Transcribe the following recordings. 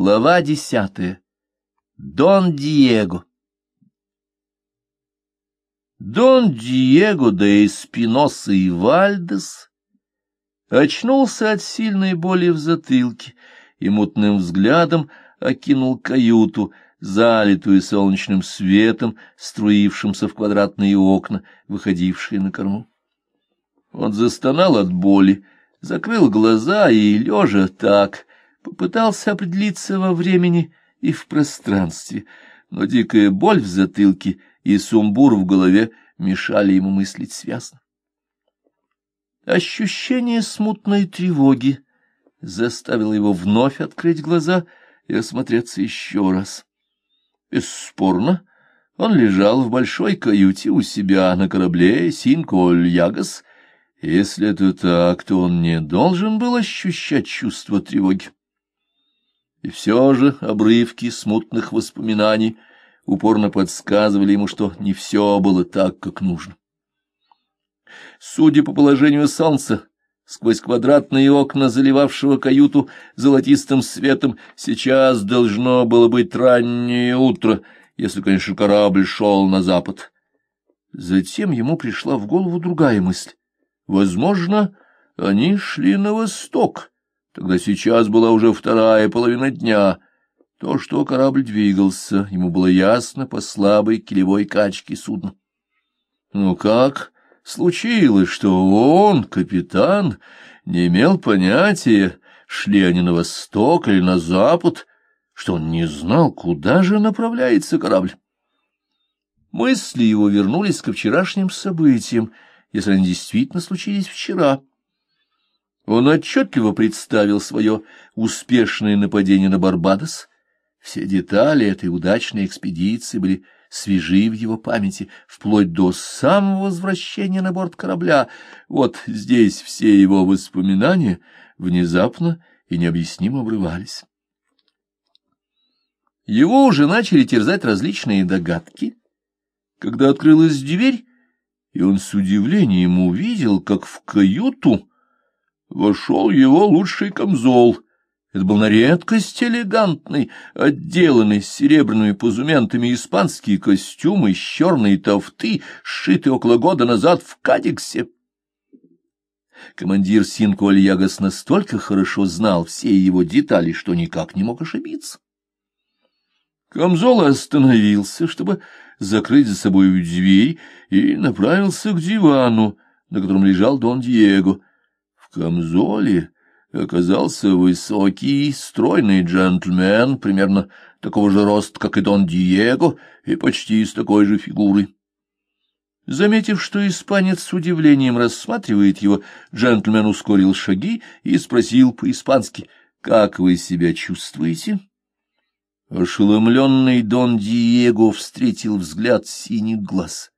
Глава десятая. Дон Диего. Дон Диего де Эспиноса и Вальдес очнулся от сильной боли в затылке и мутным взглядом окинул каюту, залитую солнечным светом, струившимся в квадратные окна, выходившие на корму. Он застонал от боли, закрыл глаза и, лежа так, попытался определиться во времени и в пространстве, но дикая боль в затылке и сумбур в голове мешали ему мыслить связно. Ощущение смутной тревоги заставило его вновь открыть глаза и осмотреться еще раз. Бесспорно, он лежал в большой каюте у себя на корабле «Синколь-Ягас». Если это так, то он не должен был ощущать чувство тревоги. И все же обрывки смутных воспоминаний упорно подсказывали ему, что не все было так, как нужно. Судя по положению солнца, сквозь квадратные окна, заливавшего каюту золотистым светом, сейчас должно было быть раннее утро, если, конечно, корабль шел на запад. Затем ему пришла в голову другая мысль. Возможно, они шли на восток, Тогда сейчас была уже вторая половина дня. То, что корабль двигался, ему было ясно по слабой килевой качке судна. Ну как случилось, что он, капитан, не имел понятия, шли они на восток или на запад, что он не знал, куда же направляется корабль? Мысли его вернулись ко вчерашним событиям, если они действительно случились вчера. Он отчетливо представил свое успешное нападение на Барбадос. Все детали этой удачной экспедиции были свежи в его памяти, вплоть до самого возвращения на борт корабля. Вот здесь все его воспоминания внезапно и необъяснимо обрывались. Его уже начали терзать различные догадки, когда открылась дверь, и он с удивлением увидел, как в каюту вошел его лучший камзол. Это был на редкость элегантный, отделанный серебряными позументами испанский костюм из черной тофты, сшитый около года назад в Кадиксе. Командир Синку Альягас настолько хорошо знал все его детали, что никак не мог ошибиться. Камзол остановился, чтобы закрыть за собой дверь, и направился к дивану, на котором лежал Дон Диего — камзоле оказался высокий, стройный джентльмен, примерно такого же роста, как и Дон Диего, и почти с такой же фигурой. Заметив, что испанец с удивлением рассматривает его, джентльмен ускорил шаги и спросил по-испански, «Как вы себя чувствуете?» Ошеломленный Дон Диего встретил взгляд синих глаз.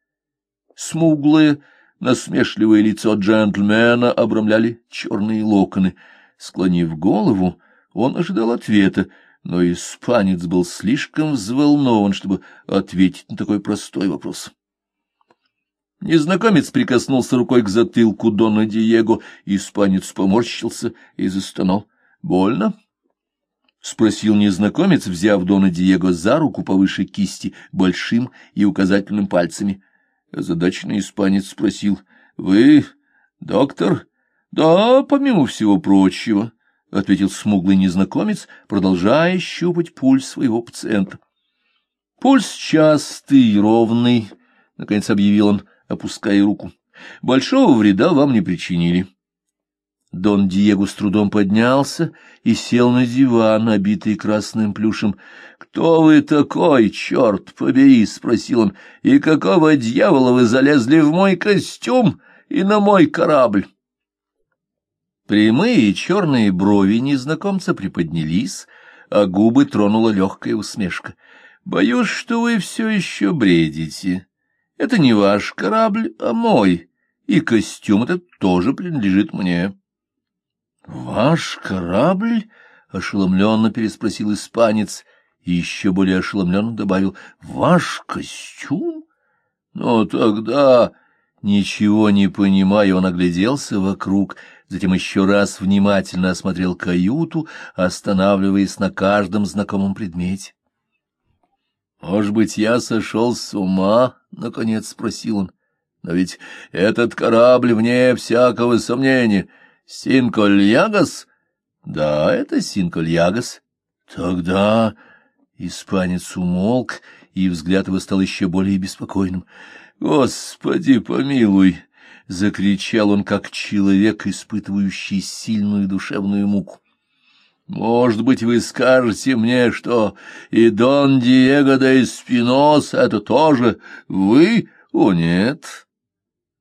Смуглое, Насмешливое лицо джентльмена обрамляли черные локоны. Склонив голову, он ожидал ответа, но испанец был слишком взволнован, чтобы ответить на такой простой вопрос. Незнакомец прикоснулся рукой к затылку Дона Диего, испанец поморщился и застонал. — Больно? — спросил незнакомец, взяв Дона Диего за руку повыше кисти большим и указательным пальцами. Озадаченный испанец спросил, — Вы доктор? — Да, помимо всего прочего, — ответил смуглый незнакомец, продолжая щупать пульс своего пациента. — Пульс частый, ровный, — наконец объявил он, опуская руку. — Большого вреда вам не причинили. — Дон Диего с трудом поднялся и сел на диван, обитый красным плюшем. — Кто вы такой, черт побери? — спросил он. — И какого дьявола вы залезли в мой костюм и на мой корабль? Прямые черные брови незнакомца приподнялись, а губы тронула легкая усмешка. — Боюсь, что вы все еще бредите. Это не ваш корабль, а мой, и костюм этот тоже принадлежит мне. «Ваш корабль?» — ошеломленно переспросил испанец и еще более ошеломленно добавил «Ваш костюм?» Но тогда, ничего не понимая, он огляделся вокруг, затем еще раз внимательно осмотрел каюту, останавливаясь на каждом знакомом предмете. «Может быть, я сошел с ума?» — наконец спросил он. «Но ведь этот корабль, вне всякого сомнения, Синкольягас?» «Да, это Синкольягас». «Тогда...» — испанец умолк, и взгляд его стал еще более беспокойным. «Господи, помилуй!» — закричал он, как человек, испытывающий сильную душевную муку. Может быть, вы скажете мне, что и Дон Диего де Эспинос — это тоже вы? О, нет.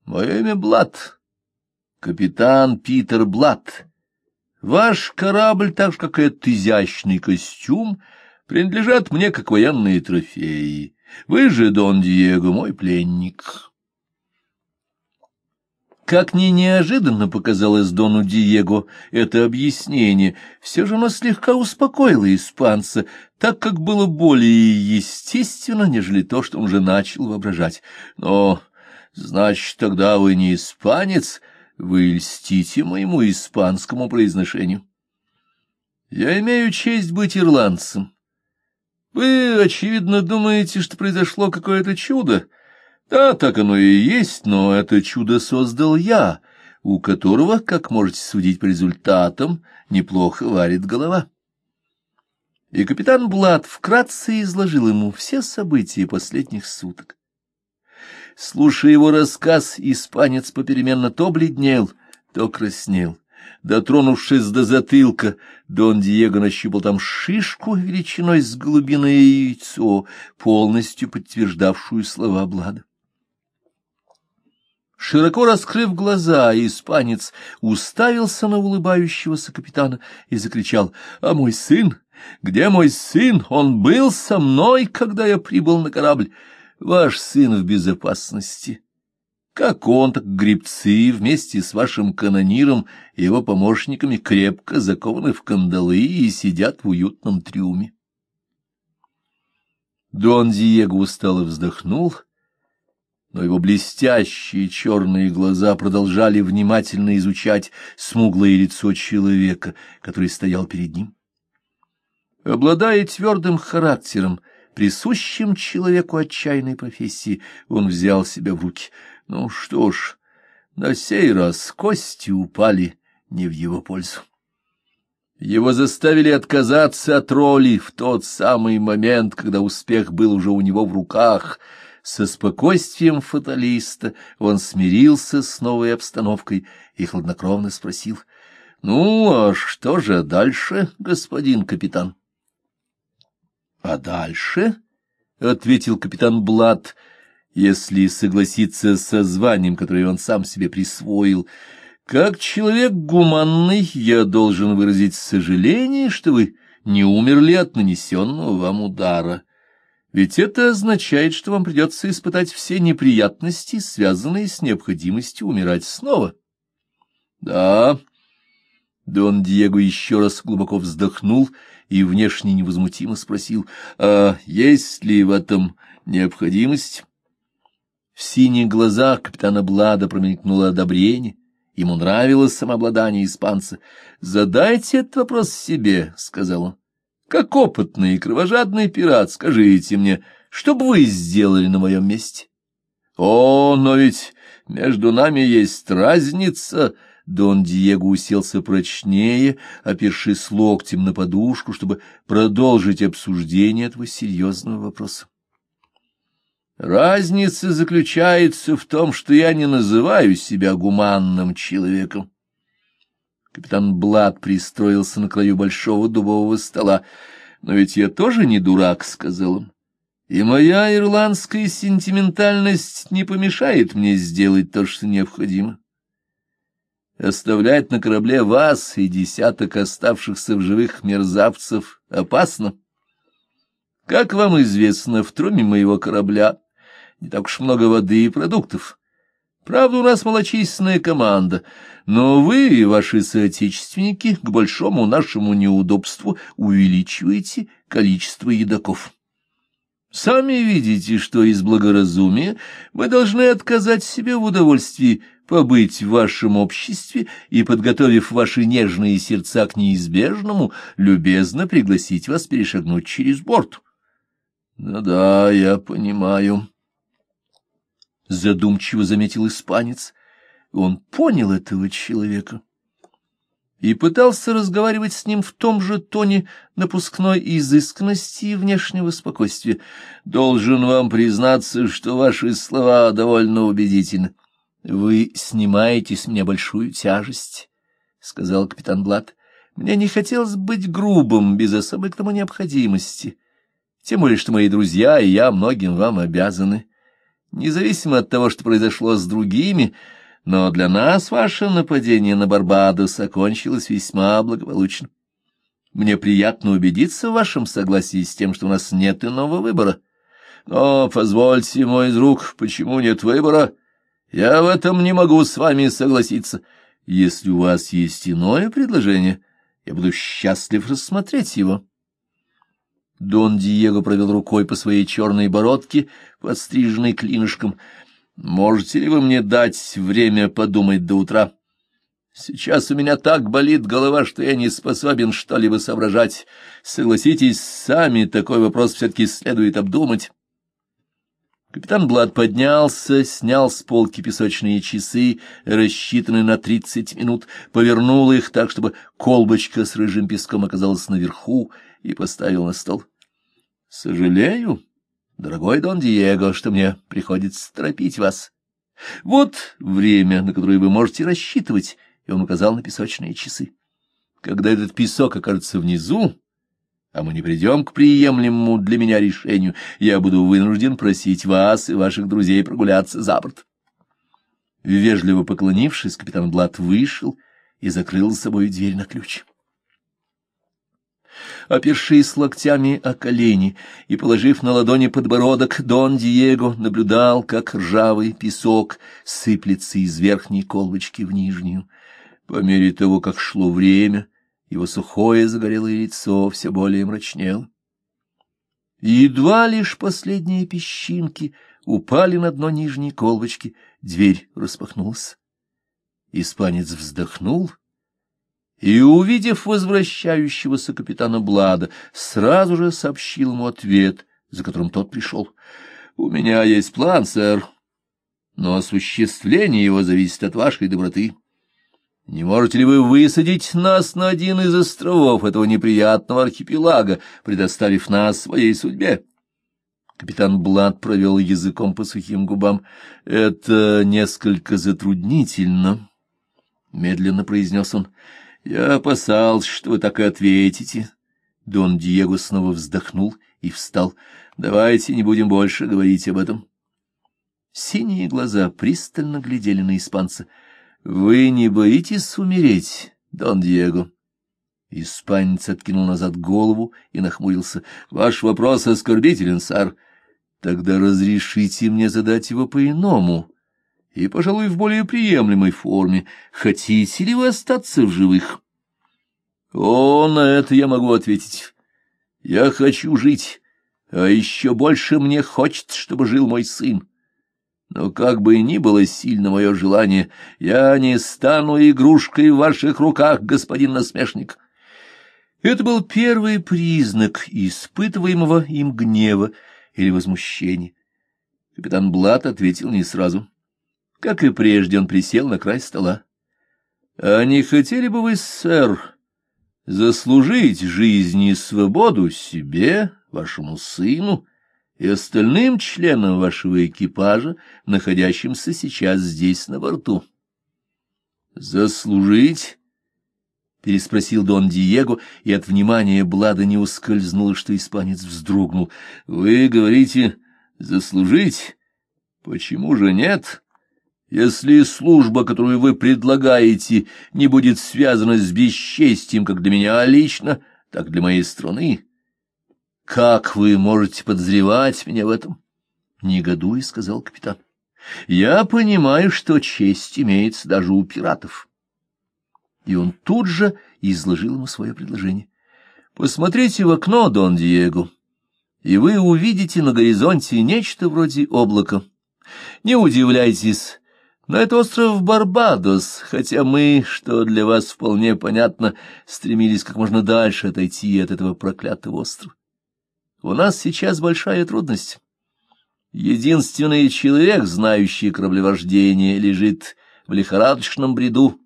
Мое имя Блад. Капитан Питер Блад. Ваш корабль, так же, как и этот изящный костюм, принадлежат мне как военные трофеи. Вы же, Дон Диего, мой пленник». Как ни неожиданно показалось Дону Диего это объяснение, все же оно слегка успокоило испанца, так как было более естественно, нежели то, что он уже начал воображать. Но, значит, тогда вы не испанец, вы льстите моему испанскому произношению. Я имею честь быть ирландцем. Вы, очевидно, думаете, что произошло какое-то чудо, — да, так оно и есть, но это чудо создал я, у которого, как можете судить по результатам, неплохо варит голова. И капитан Блад вкратце изложил ему все события последних суток. Слушая его рассказ, испанец попеременно то бледнел, то краснел. Дотронувшись до затылка, Дон Диего нащупал там шишку величиной с глубиное яйцо, полностью подтверждавшую слова Блада. Широко раскрыв глаза, испанец уставился на улыбающегося капитана и закричал «А мой сын? Где мой сын? Он был со мной, когда я прибыл на корабль. Ваш сын в безопасности. Как он, так грибцы вместе с вашим канониром и его помощниками крепко закованы в кандалы и сидят в уютном трюме». Дон Диего устало вздохнул — но его блестящие черные глаза продолжали внимательно изучать смуглое лицо человека, который стоял перед ним. Обладая твердым характером, присущим человеку отчаянной профессии, он взял себя в руки. Ну что ж, на сей раз кости упали не в его пользу. Его заставили отказаться от роли в тот самый момент, когда успех был уже у него в руках — со спокойствием фаталиста он смирился с новой обстановкой и хладнокровно спросил, «Ну, а что же дальше, господин капитан?» «А дальше?» — ответил капитан Блад, если согласиться со званием, которое он сам себе присвоил. «Как человек гуманный я должен выразить сожаление, что вы не умерли от нанесенного вам удара». Ведь это означает, что вам придется испытать все неприятности, связанные с необходимостью умирать снова. Да, Дон Диего еще раз глубоко вздохнул и внешне невозмутимо спросил, а есть ли в этом необходимость? В синих глазах капитана Блада промелькнуло одобрение. Ему нравилось самообладание испанца. «Задайте этот вопрос себе», — сказал он. Как опытный и кровожадный пират, скажите мне, что бы вы сделали на моем месте? О, но ведь между нами есть разница. Дон Диего уселся прочнее, опершись локтем на подушку, чтобы продолжить обсуждение этого серьезного вопроса. Разница заключается в том, что я не называю себя гуманным человеком. Капитан Блад пристроился на краю большого дубового стола. «Но ведь я тоже не дурак», — сказал он. «И моя ирландская сентиментальность не помешает мне сделать то, что необходимо. Оставлять на корабле вас и десяток оставшихся в живых мерзавцев опасно. Как вам известно, в труме моего корабля не так уж много воды и продуктов». Правда, у нас малочисленная команда, но вы и ваши соотечественники к большому нашему неудобству увеличиваете количество едоков. Сами видите, что из благоразумия мы должны отказать себе в удовольствии побыть в вашем обществе и, подготовив ваши нежные сердца к неизбежному, любезно пригласить вас перешагнуть через борт. Ну — Да, я понимаю, — задумчиво заметил испанец. Он понял этого человека и пытался разговаривать с ним в том же тоне напускной изысканности и внешнего спокойствия. «Должен вам признаться, что ваши слова довольно убедительны. Вы снимаете с меня большую тяжесть», — сказал капитан Блад. «Мне не хотелось быть грубым, без особой к тому необходимости. Тем более, что мои друзья и я многим вам обязаны. Независимо от того, что произошло с другими, — но для нас ваше нападение на Барбадос окончилось весьма благополучно. Мне приятно убедиться в вашем согласии с тем, что у нас нет иного выбора. Но позвольте, мой друг, почему нет выбора? Я в этом не могу с вами согласиться. Если у вас есть иное предложение, я буду счастлив рассмотреть его. Дон Диего провел рукой по своей черной бородке, подстриженной клинышком, — Можете ли вы мне дать время подумать до утра? Сейчас у меня так болит голова, что я не способен что-либо соображать. Согласитесь сами, такой вопрос все-таки следует обдумать. Капитан Блад поднялся, снял с полки песочные часы, рассчитанные на тридцать минут, повернул их так, чтобы колбочка с рыжим песком оказалась наверху, и поставил на стол. — Сожалею, Дорогой Дон Диего, что мне приходится торопить вас. Вот время, на которое вы можете рассчитывать, и он указал на песочные часы. Когда этот песок окажется внизу, а мы не придем к приемлемому для меня решению, я буду вынужден просить вас и ваших друзей прогуляться за борт. Вежливо поклонившись, капитан Блат вышел и закрыл за собой дверь на ключ. Опершись локтями о колени и положив на ладони подбородок, Дон Диего наблюдал, как ржавый песок сыплется из верхней колбочки в нижнюю. По мере того, как шло время, его сухое загорелое лицо все более мрачнело. Едва лишь последние песчинки упали на дно нижней колбочки, дверь распахнулась. Испанец вздохнул и, увидев возвращающегося капитана Блада, сразу же сообщил ему ответ, за которым тот пришел. — У меня есть план, сэр, но осуществление его зависит от вашей доброты. Не можете ли вы высадить нас на один из островов этого неприятного архипелага, предоставив нас своей судьбе? Капитан Блад провел языком по сухим губам. — Это несколько затруднительно, — медленно произнес он. Я опасался, что вы так и ответите. Дон Диего снова вздохнул и встал. Давайте не будем больше говорить об этом. Синие глаза пристально глядели на испанца. Вы не боитесь умереть, Дон Диего? Испанец откинул назад голову и нахмурился. Ваш вопрос оскорбителен, сэр. Тогда разрешите мне задать его по-иному и, пожалуй, в более приемлемой форме. Хотите ли вы остаться в живых? О, на это я могу ответить. Я хочу жить, а еще больше мне хочется, чтобы жил мой сын. Но как бы ни было сильно мое желание, я не стану игрушкой в ваших руках, господин насмешник. Это был первый признак испытываемого им гнева или возмущения. Капитан Блат ответил не сразу. Как и прежде, он присел на край стола. — А не хотели бы вы, сэр, заслужить жизнь и свободу себе, вашему сыну и остальным членам вашего экипажа, находящимся сейчас здесь на борту? — Заслужить? — переспросил Дон Диего, и от внимания Блада не ускользнуло, что испанец вздрогнул. — Вы говорите «заслужить»? Почему же нет? — если служба, которую вы предлагаете, не будет связана с бесчестием как для меня лично, так для моей страны, как вы можете подозревать меня в этом? — негодуя сказал капитан. — Я понимаю, что честь имеется даже у пиратов. И он тут же изложил ему свое предложение. — Посмотрите в окно, Дон Диего, и вы увидите на горизонте нечто вроде облака. Не удивляйтесь, Но это остров Барбадос, хотя мы, что для вас вполне понятно, стремились как можно дальше отойти от этого проклятого острова. У нас сейчас большая трудность. Единственный человек, знающий кораблевождение, лежит в лихорадочном бреду.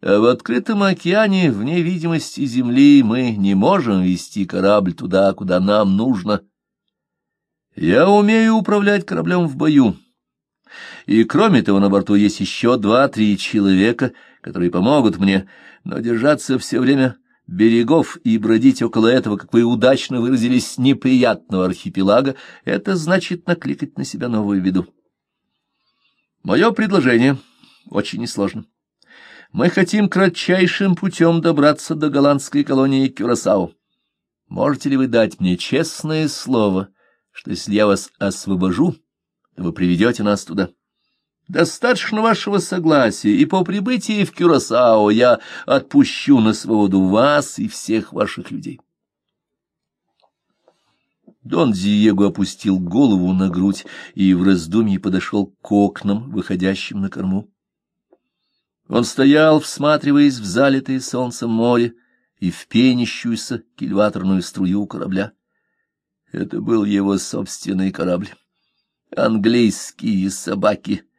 А в открытом океане, вне видимости земли, мы не можем вести корабль туда, куда нам нужно. Я умею управлять кораблем в бою. И кроме того, на борту есть еще два-три человека, которые помогут мне, но держаться все время берегов и бродить около этого, как вы удачно выразились, неприятного архипелага, это значит накликать на себя новую беду. Мое предложение очень несложно. Мы хотим кратчайшим путем добраться до голландской колонии Кюрасао. Можете ли вы дать мне честное слово, что если я вас освобожу, то вы приведете нас туда? Достаточно вашего согласия, и по прибытии в Кюрасао я отпущу на свободу вас и всех ваших людей. Дон Диего опустил голову на грудь и в раздумье подошел к окнам, выходящим на корму. Он стоял, всматриваясь в залитое солнцем море и в пенящуюся кильваторную струю корабля. Это был его собственный корабль. Английские собаки —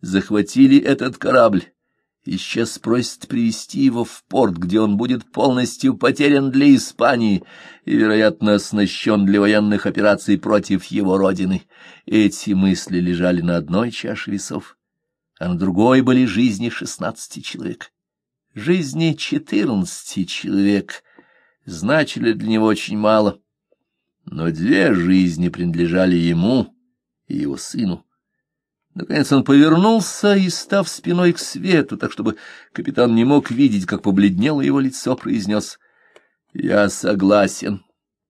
захватили этот корабль и сейчас просят привести его в порт, где он будет полностью потерян для Испании и, вероятно, оснащен для военных операций против его родины. Эти мысли лежали на одной чаше весов, а на другой были жизни шестнадцати человек. Жизни четырнадцати человек значили для него очень мало, но две жизни принадлежали ему и его сыну. Наконец он повернулся и, став спиной к свету, так чтобы капитан не мог видеть, как побледнело его лицо, произнес «Я согласен».